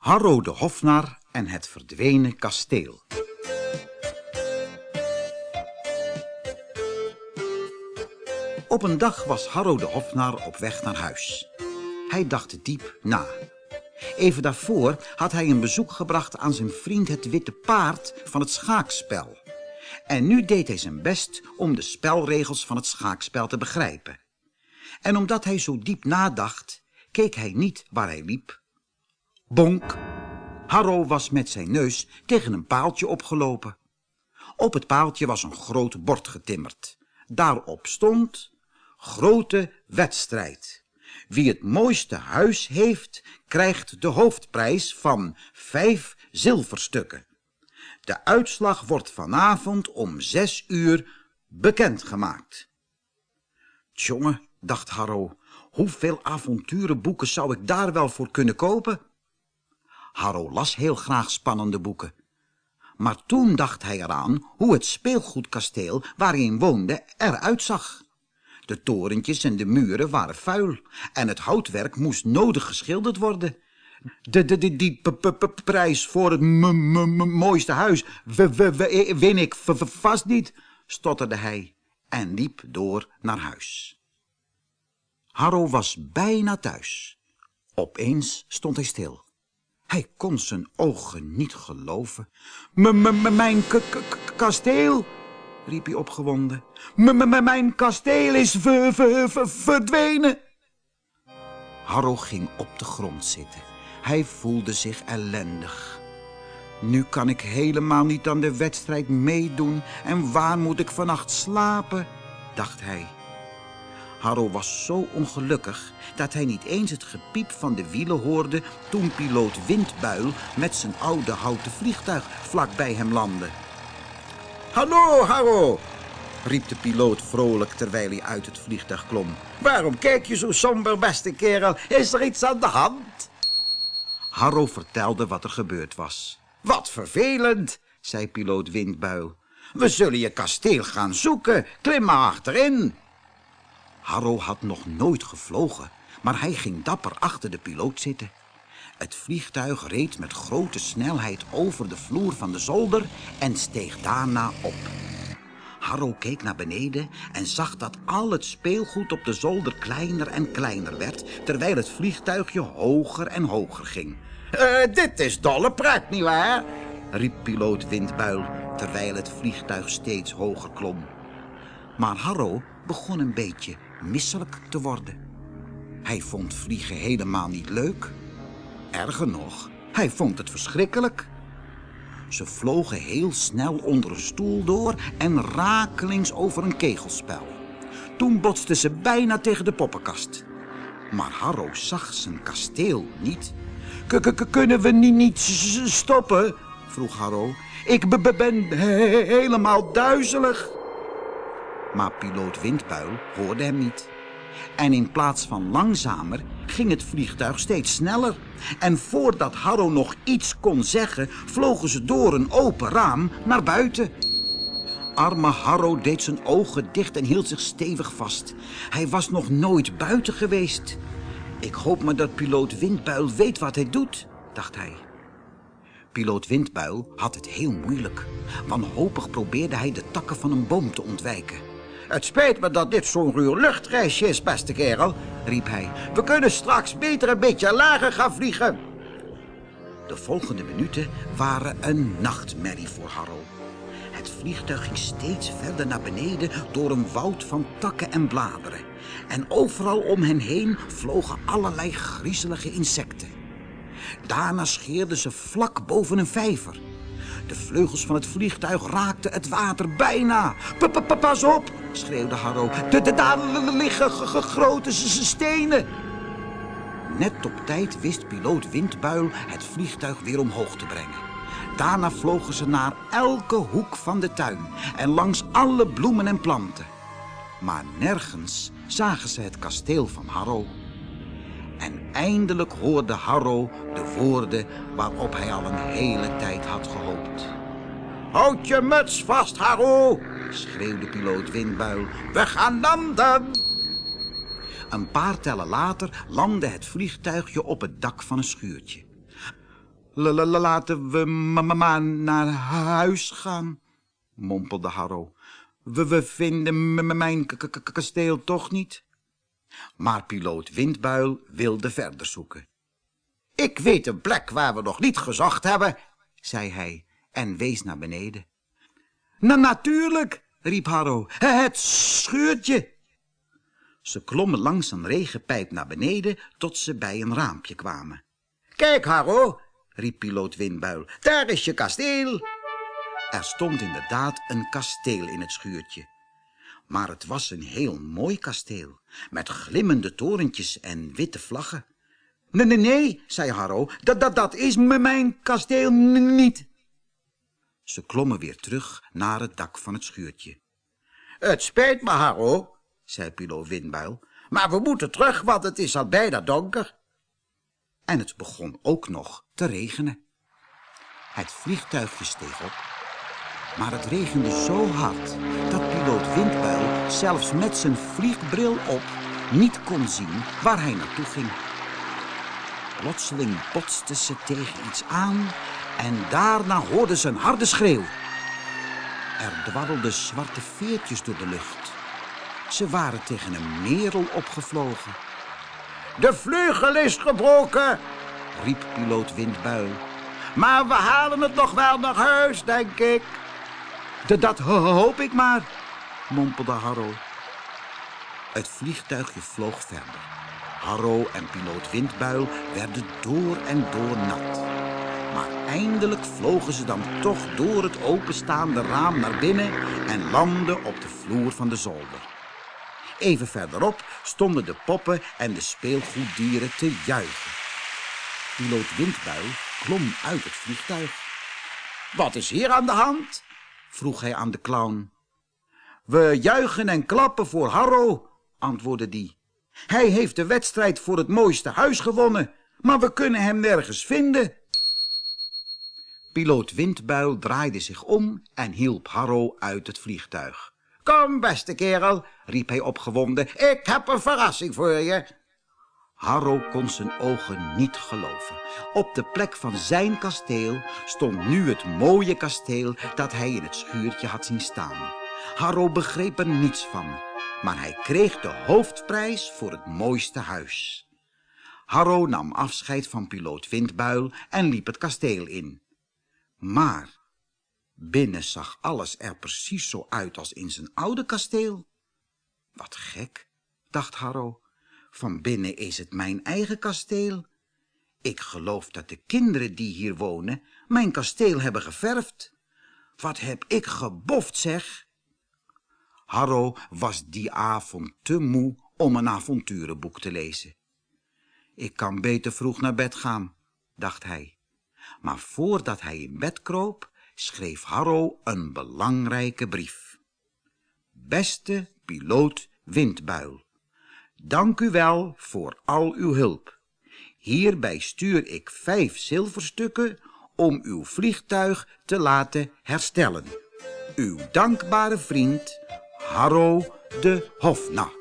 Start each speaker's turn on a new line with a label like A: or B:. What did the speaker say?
A: Harro de Hofnar en het verdwenen kasteel. Op een dag was Harro de Hofnar op weg naar huis. Hij dacht diep na. Even daarvoor had hij een bezoek gebracht aan zijn vriend het witte paard van het schaakspel. En nu deed hij zijn best om de spelregels van het schaakspel te begrijpen. En omdat hij zo diep nadacht, keek hij niet waar hij liep. Bonk! Harro was met zijn neus tegen een paaltje opgelopen. Op het paaltje was een groot bord getimmerd. Daarop stond grote wedstrijd. Wie het mooiste huis heeft, krijgt de hoofdprijs van vijf zilverstukken. De uitslag wordt vanavond om zes uur bekendgemaakt. Tjonge, dacht Harro, hoeveel avonturenboeken zou ik daar wel voor kunnen kopen? Harro las heel graag spannende boeken. Maar toen dacht hij eraan hoe het speelgoedkasteel waarin woonde eruit zag. De torentjes en de muren waren vuil en het houtwerk moest nodig geschilderd worden. De, de, de, die prijs voor het mooiste huis win ik vast niet, stotterde hij en liep door naar huis. Harro was bijna thuis. Opeens stond hij stil. Hij kon zijn ogen niet geloven. Mijn kasteel, riep hij opgewonden. Mijn kasteel is verdwenen. Harro ging op de grond zitten. Hij voelde zich ellendig. Nu kan ik helemaal niet aan de wedstrijd meedoen en waar moet ik vannacht slapen, dacht hij. Harro was zo ongelukkig dat hij niet eens het gepiep van de wielen hoorde toen piloot Windbuil met zijn oude houten vliegtuig vlak bij hem landde. Hallo, Harro, riep de piloot vrolijk terwijl hij uit het vliegtuig klom. Waarom kijk je zo somber, beste kerel? Is er iets aan de hand? Harro vertelde wat er gebeurd was. Wat vervelend, zei piloot Windbuil. We zullen je kasteel gaan zoeken. Klim maar achterin. Harro had nog nooit gevlogen, maar hij ging dapper achter de piloot zitten. Het vliegtuig reed met grote snelheid over de vloer van de zolder en steeg daarna op. Harro keek naar beneden en zag dat al het speelgoed op de zolder kleiner en kleiner werd, terwijl het vliegtuigje hoger en hoger ging. Uh, dit is dolle pret, nietwaar? riep piloot Windbuil, terwijl het vliegtuig steeds hoger klom. Maar Harro begon een beetje misselijk te worden. Hij vond vliegen helemaal niet leuk. Erger nog, hij vond het verschrikkelijk. Ze vlogen heel snel onder een stoel door en rakelings over een kegelspel. Toen botsten ze bijna tegen de poppenkast. Maar Harro zag zijn kasteel niet. Kunnen we niet stoppen? vroeg Harro. Ik ben helemaal duizelig. Maar piloot Windbuil hoorde hem niet. En in plaats van langzamer ging het vliegtuig steeds sneller. En voordat Harro nog iets kon zeggen, vlogen ze door een open raam naar buiten. Arme Harro deed zijn ogen dicht en hield zich stevig vast. Hij was nog nooit buiten geweest. Ik hoop maar dat piloot Windbuil weet wat hij doet, dacht hij. Piloot Windbuil had het heel moeilijk. Wanhopig probeerde hij de takken van een boom te ontwijken. Het spijt me dat dit zo'n ruw luchtreisje is, beste kerel, riep hij. We kunnen straks beter een beetje lager gaan vliegen. De volgende minuten waren een nachtmerrie voor Harro. Het vliegtuig ging steeds verder naar beneden door een woud van takken en bladeren. En overal om hen heen vlogen allerlei griezelige insecten. Daarna scheerden ze vlak boven een vijver. De vleugels van het vliegtuig raakten het water bijna. Pas op, schreeuwde Harro. Daar liggen grote stenen. Net op tijd wist piloot Windbuil het vliegtuig weer omhoog te brengen. Daarna vlogen ze naar elke hoek van de tuin en langs alle bloemen en planten. Maar nergens zagen ze het kasteel van Harro. En eindelijk hoorde Harro de woorden waarop hij al een hele tijd had gehoopt. Houd je muts vast, Harro, schreeuwde piloot Windbuil. We gaan landen! Een paar tellen later landde het vliegtuigje op het dak van een schuurtje. laten we maar naar huis gaan, mompelde Harro. We, we vinden mijn kasteel toch niet. Maar piloot Windbuil wilde verder zoeken. Ik weet een plek waar we nog niet gezocht hebben, zei hij en wees naar beneden. Na natuurlijk, riep Harro, het schuurtje. Ze klommen langs een regenpijp naar beneden tot ze bij een raampje kwamen. Kijk, Harro, riep piloot Windbuil, daar is je kasteel. Er stond inderdaad een kasteel in het schuurtje. Maar het was een heel mooi kasteel, met glimmende torentjes en witte vlaggen. Nee, nee, nee, zei Harro, dat, dat, dat is mijn kasteel niet. Ze klommen weer terug naar het dak van het schuurtje. Het spijt me, Harro, zei Pilo Windbuil, maar we moeten terug, want het is al bijna donker. En het begon ook nog te regenen. Het vliegtuigje steeg op, maar het regende zo hard dat piloot Windbuil zelfs met zijn vliegbril op niet kon zien waar hij naartoe ging. Plotseling botste ze tegen iets aan en daarna hoorden ze een harde schreeuw. Er dwarrelden zwarte veertjes door de lucht. Ze waren tegen een merel opgevlogen. De vleugel is gebroken, riep piloot Windbuil. Maar we halen het nog wel naar huis, denk ik. Dat hoop ik maar, mompelde Harro. Het vliegtuigje vloog verder. Harro en piloot Windbuil werden door en door nat. Maar eindelijk vlogen ze dan toch door het openstaande raam naar binnen en landden op de vloer van de zolder. Even verderop stonden de poppen en de speelgoeddieren te juichen. Piloot Windbuil klom uit het vliegtuig. Wat is hier aan de hand? vroeg hij aan de clown. We juichen en klappen voor Harro, antwoordde die. Hij heeft de wedstrijd voor het mooiste huis gewonnen, maar we kunnen hem nergens vinden. Piloot Windbuil draaide zich om en hielp Harro uit het vliegtuig. Kom, beste kerel, riep hij opgewonden, ik heb een verrassing voor je. Harro kon zijn ogen niet geloven. Op de plek van zijn kasteel stond nu het mooie kasteel dat hij in het schuurtje had zien staan. Harro begreep er niets van, maar hij kreeg de hoofdprijs voor het mooiste huis. Harro nam afscheid van piloot Windbuil en liep het kasteel in. Maar binnen zag alles er precies zo uit als in zijn oude kasteel. Wat gek, dacht Harro. Van binnen is het mijn eigen kasteel. Ik geloof dat de kinderen die hier wonen mijn kasteel hebben geverfd. Wat heb ik geboft, zeg. Harro was die avond te moe om een avonturenboek te lezen. Ik kan beter vroeg naar bed gaan, dacht hij. Maar voordat hij in bed kroop, schreef Harro een belangrijke brief. Beste piloot Windbuil, dank u wel voor al uw hulp. Hierbij stuur ik vijf zilverstukken om uw vliegtuig te laten herstellen. Uw dankbare vriend Harro de Hofna.